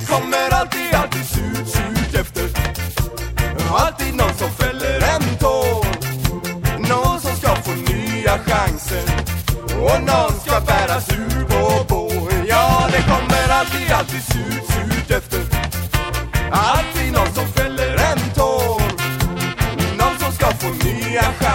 det kommer alltid, alltid surt, surt efter. Alltid någon som fäller en tår. Någon som ska få nya chanser Och någon ska bäras ur på bår Ja, det kommer alltid, alltid surt, surt efter. Alltid någon som fäller en tår. Någon som ska få nya chanser